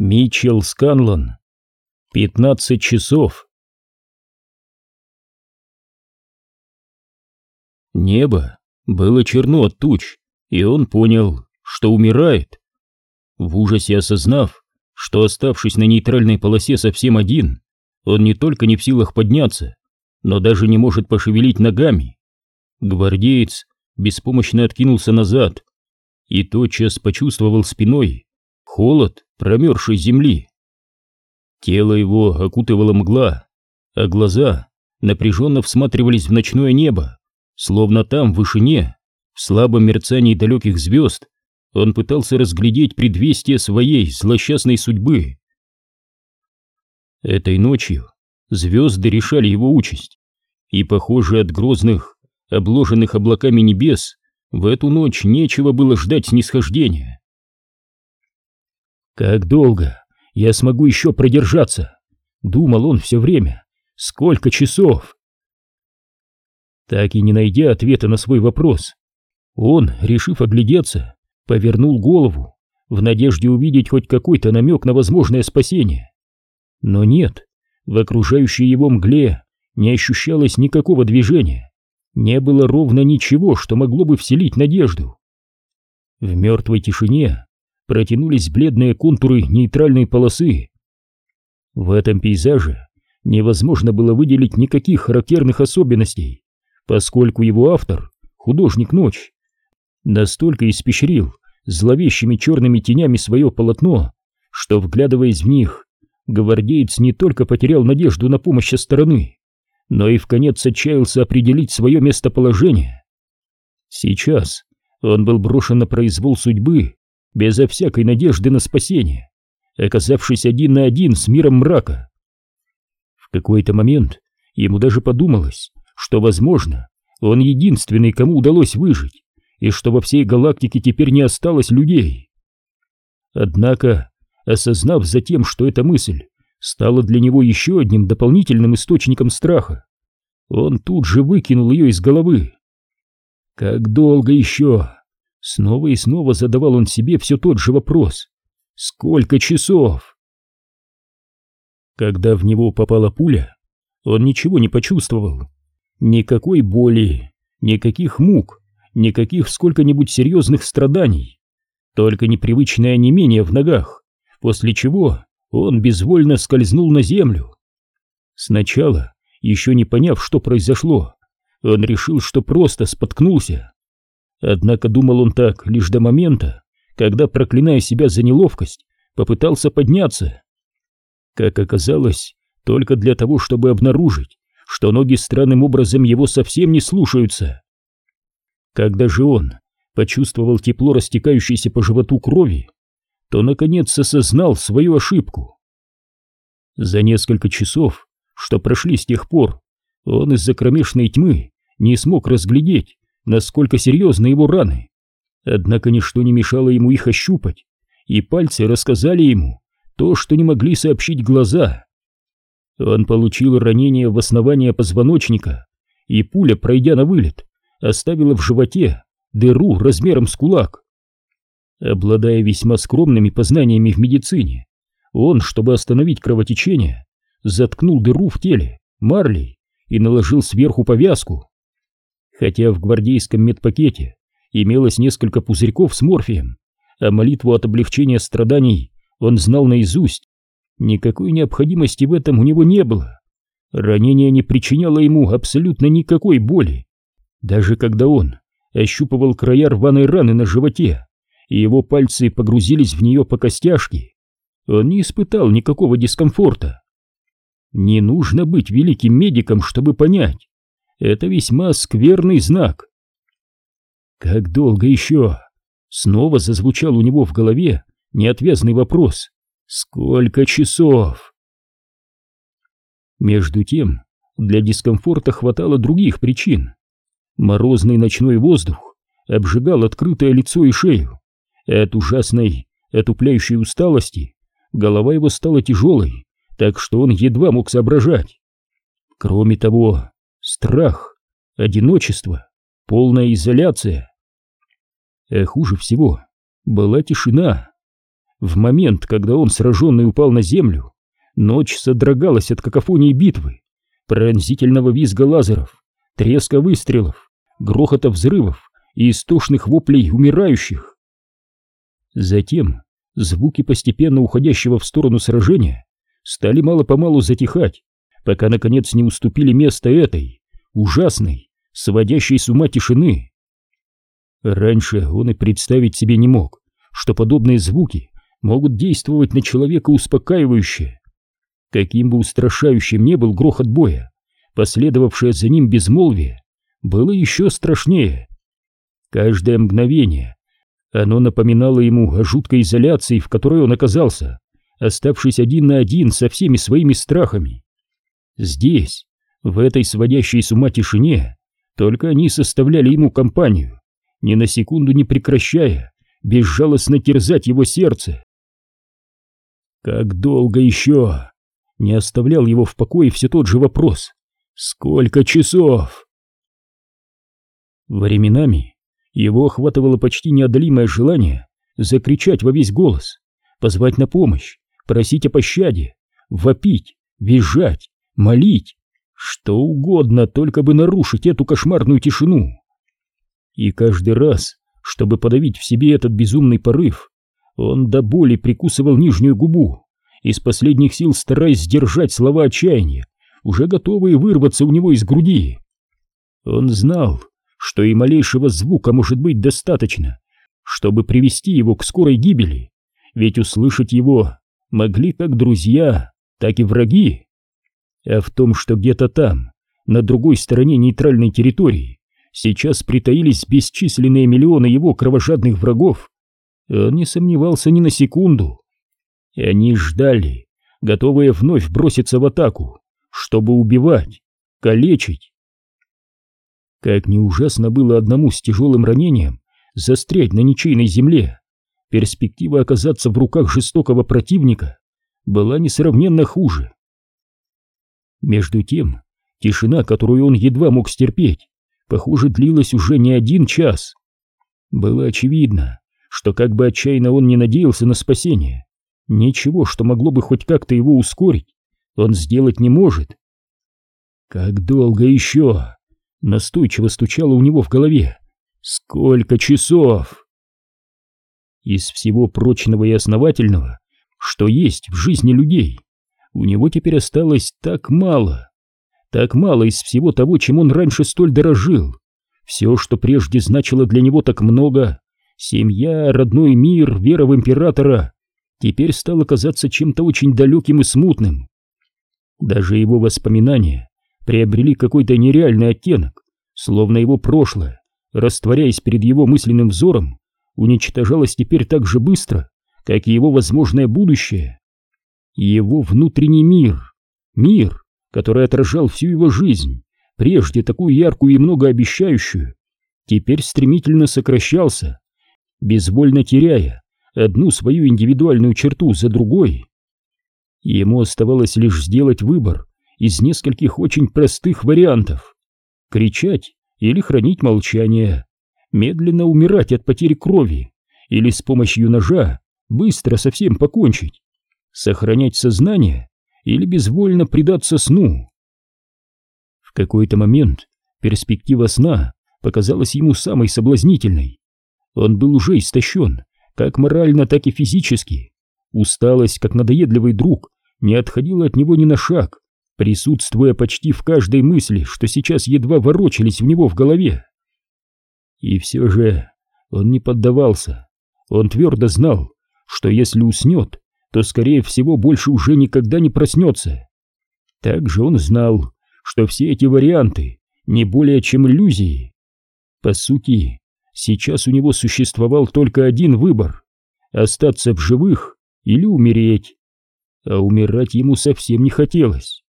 Митчелл Сканлон. 15 часов. Небо было черно от туч, и он понял, что умирает. В ужасе осознав, что оставшись на нейтральной полосе совсем один, он не только не в силах подняться, но даже не может пошевелить ногами. Гвардеец беспомощно откинулся назад и тотчас почувствовал спиной холод промерзшей земли. Тело его окутывала мгла, а глаза напряженно всматривались в ночное небо, словно там, в вышине, в слабом мерцании далеких звезд, он пытался разглядеть предвестие своей злосчастной судьбы. Этой ночью звезды решали его участь, и, похоже, от грозных, обложенных облаками небес, в эту ночь нечего было ждать снисхождения. «Как долго я смогу еще продержаться?» — думал он все время. «Сколько часов?» Так и не найдя ответа на свой вопрос, он, решив оглядеться, повернул голову в надежде увидеть хоть какой-то намек на возможное спасение. Но нет, в окружающей его мгле не ощущалось никакого движения, не было ровно ничего, что могло бы вселить надежду. В мертвой тишине протянулись бледные контуры нейтральной полосы. В этом пейзаже невозможно было выделить никаких характерных особенностей, поскольку его автор, художник Ночь, настолько испещрил зловещими черными тенями свое полотно, что, вглядываясь в них, гвардеец не только потерял надежду на помощь со стороны, но и в конец отчаялся определить свое местоположение. Сейчас он был брошен на произвол судьбы, безо всякой надежды на спасение, оказавшись один на один с миром мрака. В какой-то момент ему даже подумалось, что, возможно, он единственный, кому удалось выжить, и что во всей галактике теперь не осталось людей. Однако, осознав затем, что эта мысль стала для него еще одним дополнительным источником страха, он тут же выкинул ее из головы. Как долго еще? Снова и снова задавал он себе все тот же вопрос. Сколько часов? Когда в него попала пуля, он ничего не почувствовал. Никакой боли, никаких мук, никаких сколько-нибудь серьезных страданий. Только непривычное онемение в ногах, после чего он безвольно скользнул на землю. Сначала, еще не поняв, что произошло, он решил, что просто споткнулся. Однако думал он так лишь до момента, когда, проклиная себя за неловкость, попытался подняться. Как оказалось, только для того, чтобы обнаружить, что ноги странным образом его совсем не слушаются. Когда же он почувствовал тепло растекающейся по животу крови, то наконец осознал свою ошибку. За несколько часов, что прошли с тех пор, он из-за кромешной тьмы не смог разглядеть, насколько серьезны его раны. Однако ничто не мешало ему их ощупать, и пальцы рассказали ему то, что не могли сообщить глаза. Он получил ранение в основание позвоночника, и пуля, пройдя на вылет, оставила в животе дыру размером с кулак. Обладая весьма скромными познаниями в медицине, он, чтобы остановить кровотечение, заткнул дыру в теле марлей и наложил сверху повязку. Хотя в гвардейском медпакете имелось несколько пузырьков с морфием, а молитву от облегчения страданий он знал наизусть, никакой необходимости в этом у него не было. Ранение не причиняло ему абсолютно никакой боли. Даже когда он ощупывал края рваной раны на животе, и его пальцы погрузились в нее по костяшке, он не испытал никакого дискомфорта. Не нужно быть великим медиком, чтобы понять, это весьма скверный знак. Как долго еще? Снова зазвучал у него в голове неотвязный вопрос. Сколько часов? Между тем, для дискомфорта хватало других причин. Морозный ночной воздух обжигал открытое лицо и шею. От ужасной, отупляющей усталости голова его стала тяжелой, так что он едва мог соображать. Кроме того, страх, одиночество, полная изоляция. А хуже всего была тишина. В момент, когда он сраженный упал на землю, ночь содрогалась от какофонии битвы, пронзительного визга лазеров, треска выстрелов, грохота взрывов и истошных воплей умирающих. Затем звуки постепенно уходящего в сторону сражения стали мало-помалу затихать, пока наконец не уступили место этой, ужасной, сводящей с ума тишины. Раньше он и представить себе не мог, что подобные звуки могут действовать на человека успокаивающе. Каким бы устрашающим не был грохот боя, последовавшее за ним безмолвие было еще страшнее. Каждое мгновение оно напоминало ему о жуткой изоляции, в которой он оказался, оставшись один на один со всеми своими страхами. Здесь, в этой сводящей с ума тишине, только они составляли ему компанию, ни на секунду не прекращая безжалостно терзать его сердце. Как долго еще? Не оставлял его в покое все тот же вопрос. Сколько часов? Временами его охватывало почти неодолимое желание закричать во весь голос, позвать на помощь, просить о пощаде, вопить, визжать, молить, что угодно, только бы нарушить эту кошмарную тишину. И каждый раз, чтобы подавить в себе этот безумный порыв, он до боли прикусывал нижнюю губу, из последних сил стараясь сдержать слова отчаяния, уже готовые вырваться у него из груди. Он знал, что и малейшего звука может быть достаточно, чтобы привести его к скорой гибели, ведь услышать его могли как друзья, так и враги. А в том, что где-то там, на другой стороне нейтральной территории, сейчас притаились бесчисленные миллионы его кровожадных врагов, он не сомневался ни на секунду. И они ждали, готовые вновь броситься в атаку, чтобы убивать, калечить. Как не ужасно было одному с тяжелым ранением застрять на ничейной земле, перспектива оказаться в руках жестокого противника была несравненно хуже. Между тем, тишина, которую он едва мог стерпеть, похоже, длилась уже не один час. Было очевидно, что как бы отчаянно он не надеялся на спасение, ничего, что могло бы хоть как-то его ускорить, он сделать не может. Как долго еще? Настойчиво стучало у него в голове. Сколько часов? Из всего прочного и основательного, что есть в жизни людей, у него теперь осталось так мало. Так мало из всего того, чем он раньше столь дорожил. Все, что прежде значило для него так много, семья, родной мир, вера в императора, теперь стало казаться чем-то очень далеким и смутным. Даже его воспоминания приобрели какой-то нереальный оттенок, словно его прошлое, растворяясь перед его мысленным взором, уничтожалось теперь так же быстро, как и его возможное будущее. Его внутренний мир, мир, который отражал всю его жизнь, прежде такую яркую и многообещающую, теперь стремительно сокращался, безвольно теряя одну свою индивидуальную черту за другой. Ему оставалось лишь сделать выбор из нескольких очень простых вариантов. Кричать или хранить молчание, медленно умирать от потери крови или с помощью ножа быстро совсем покончить, сохранять сознание или безвольно предаться сну. В какой-то момент перспектива сна показалась ему самой соблазнительной. Он был уже истощен, как морально, так и физически. Усталость, как надоедливый друг, не отходила от него ни на шаг, присутствуя почти в каждой мысли, что сейчас едва ворочались в него в голове. И все же он не поддавался. Он твердо знал, что если уснет, то, скорее всего, больше уже никогда не проснется. Также он знал, что все эти варианты не более чем иллюзии. По сути, сейчас у него существовал только один выбор — остаться в живых или умереть. А умирать ему совсем не хотелось.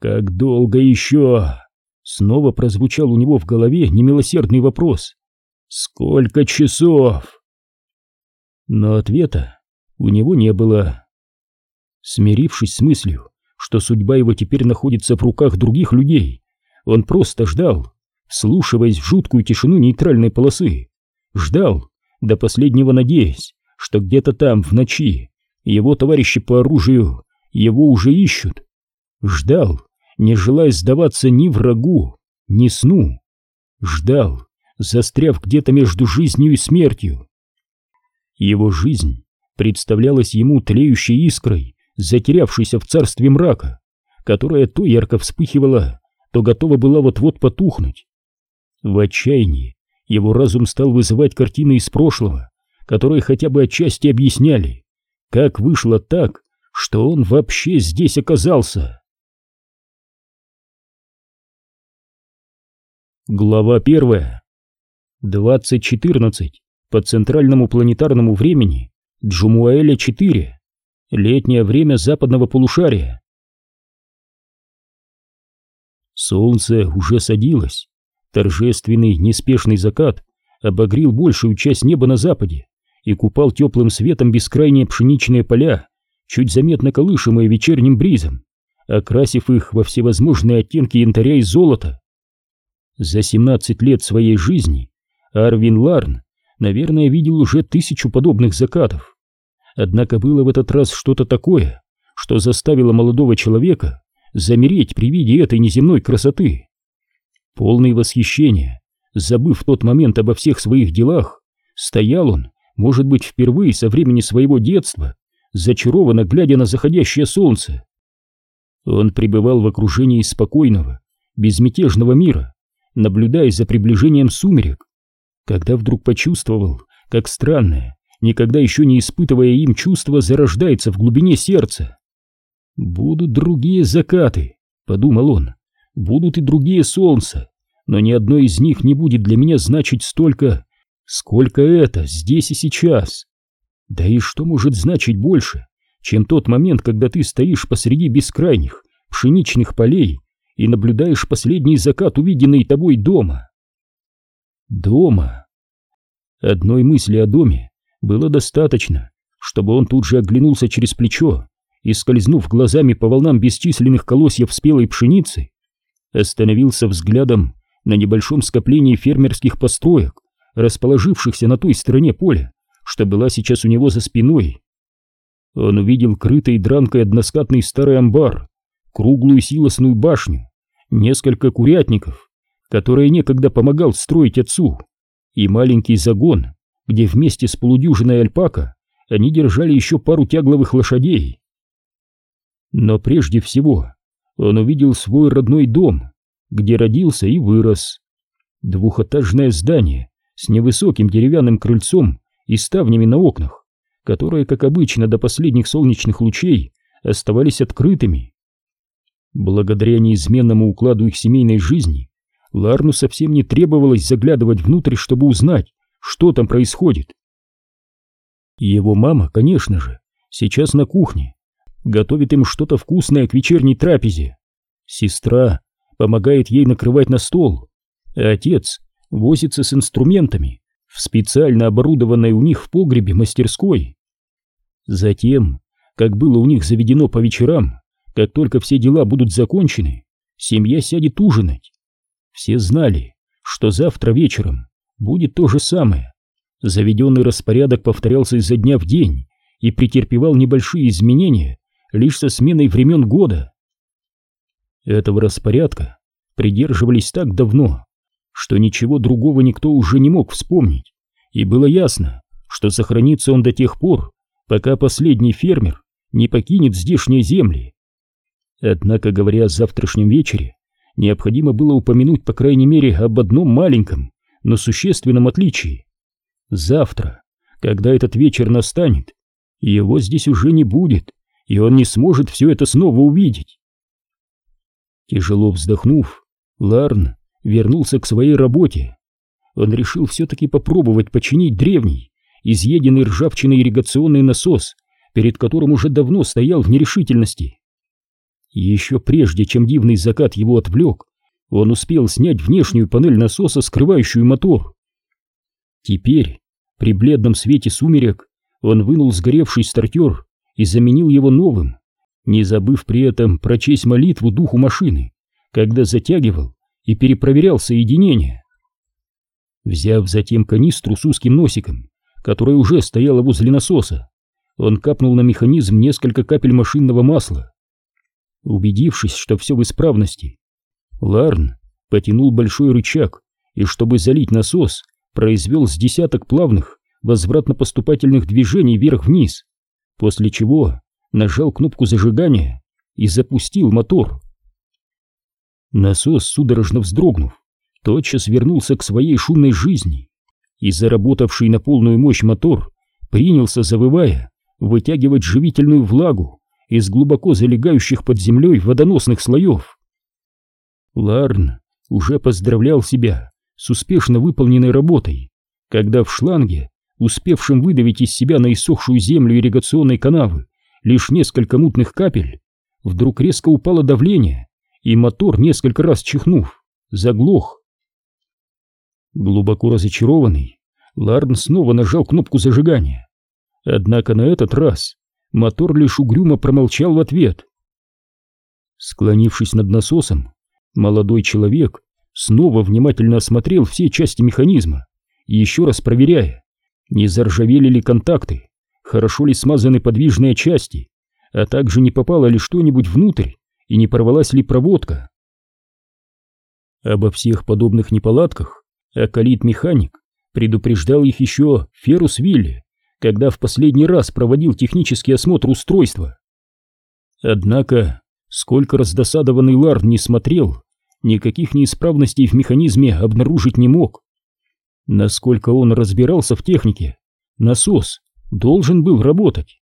«Как долго еще?» Снова прозвучал у него в голове немилосердный вопрос. «Сколько часов?» Но ответа у него не было. Смирившись с мыслью, что судьба его теперь находится в руках других людей, он просто ждал, вслушиваясь в жуткую тишину нейтральной полосы. Ждал, до последнего надеясь, что где-то там, в ночи, его товарищи по оружию его уже ищут. Ждал, не желая сдаваться ни врагу, ни сну. Ждал, застряв где-то между жизнью и смертью. Его жизнь представлялась ему тлеющей искрой, затерявшейся в царстве мрака, которая то ярко вспыхивала, то готова была вот-вот потухнуть. В отчаянии его разум стал вызывать картины из прошлого, которые хотя бы отчасти объясняли, как вышло так, что он вообще здесь оказался. Глава первая. 20.14 по центральному планетарному времени Джумуэля-4. Летнее время западного полушария. Солнце уже садилось. Торжественный, неспешный закат обогрел большую часть неба на западе и купал теплым светом бескрайние пшеничные поля, чуть заметно колышемые вечерним бризом, окрасив их во всевозможные оттенки янтаря и золота. За 17 лет своей жизни Арвин Ларн, наверное, видел уже тысячу подобных закатов. Однако было в этот раз что-то такое, что заставило молодого человека замереть при виде этой неземной красоты. Полный восхищения, забыв в тот момент обо всех своих делах, стоял он, может быть, впервые со времени своего детства, зачарованно глядя на заходящее солнце. Он пребывал в окружении спокойного, безмятежного мира, наблюдая за приближением сумерек, когда вдруг почувствовал, как странное, никогда еще не испытывая им чувство зарождается в глубине сердца. «Будут другие закаты», — подумал он, — «будут и другие солнца, но ни одно из них не будет для меня значить столько, сколько это здесь и сейчас. Да и что может значить больше, чем тот момент, когда ты стоишь посреди бескрайних пшеничных полей и наблюдаешь последний закат, увиденный тобой дома?» Дома. Одной мысли о доме было достаточно, чтобы он тут же оглянулся через плечо и, скользнув глазами по волнам бесчисленных колосьев спелой пшеницы, остановился взглядом на небольшом скоплении фермерских построек, расположившихся на той стороне поля, что была сейчас у него за спиной. Он увидел крытый дранкой односкатный старый амбар, круглую силосную башню, несколько курятников, которые некогда помогал строить отцу, и маленький загон, где вместе с полудюжиной альпака они держали еще пару тягловых лошадей. Но прежде всего он увидел свой родной дом, где родился и вырос. Двухэтажное здание с невысоким деревянным крыльцом и ставнями на окнах, которые, как обычно, до последних солнечных лучей оставались открытыми. Благодаря неизменному укладу их семейной жизни Ларну совсем не требовалось заглядывать внутрь, чтобы узнать, что там происходит. Его мама, конечно же, сейчас на кухне, готовит им что-то вкусное к вечерней трапезе. Сестра помогает ей накрывать на стол, а отец возится с инструментами в специально оборудованной у них в погребе мастерской. Затем, как было у них заведено по вечерам, как только все дела будут закончены, семья сядет ужинать. Все знали, что завтра вечером будет то же самое. Заведенный распорядок повторялся изо дня в день и претерпевал небольшие изменения лишь со сменой времен года. Этого распорядка придерживались так давно, что ничего другого никто уже не мог вспомнить, и было ясно, что сохранится он до тех пор, пока последний фермер не покинет здешние земли. Однако, говоря о завтрашнем вечере, необходимо было упомянуть по крайней мере об одном маленьком, но существенном отличии. Завтра, когда этот вечер настанет, его здесь уже не будет, и он не сможет все это снова увидеть. Тяжело вздохнув, Ларн вернулся к своей работе. Он решил все-таки попробовать починить древний, изъеденный ржавчиной ирригационный насос, перед которым уже давно стоял в нерешительности. Еще прежде, чем дивный закат его отвлек, он успел снять внешнюю панель насоса, скрывающую мотор. Теперь, при бледном свете сумерек, он вынул сгоревший стартер и заменил его новым, не забыв при этом прочесть молитву духу машины, когда затягивал и перепроверял соединение. Взяв затем канистру с узким носиком, которая уже стояла возле насоса. Он капнул на механизм несколько капель машинного масла. Убедившись, что все в исправности, Ларн потянул большой рычаг и, чтобы залить насос, произвел с десяток плавных возвратно-поступательных движений вверх-вниз, после чего нажал кнопку зажигания и запустил мотор. Насос, судорожно вздрогнув, тотчас вернулся к своей шумной жизни, и заработавший на полную мощь мотор принялся, завывая, вытягивать живительную влагу из глубоко залегающих под землей водоносных слоев. Ларн уже поздравлял себя с успешно выполненной работой, когда в шланге, успевшем выдавить из себя на иссохшую землю ирригационной канавы лишь несколько мутных капель, вдруг резко упало давление, и мотор, несколько раз чихнув, заглох. Глубоко разочарованный, Ларн снова нажал кнопку зажигания. Однако на этот раз мотор лишь угрюмо промолчал в ответ. Склонившись над насосом, молодой человек снова внимательно осмотрел все части механизма, еще раз проверяя, не заржавели ли контакты, хорошо ли смазаны подвижные части, а также не попало ли что-нибудь внутрь и не порвалась ли проводка. Обо всех подобных неполадках Акалит-механик предупреждал их еще Ферус Вилли, когда в последний раз проводил технический осмотр устройства. Однако, сколько раздосадованный Лард не смотрел, никаких неисправностей в механизме обнаружить не мог. Насколько он разбирался в технике, насос должен был работать.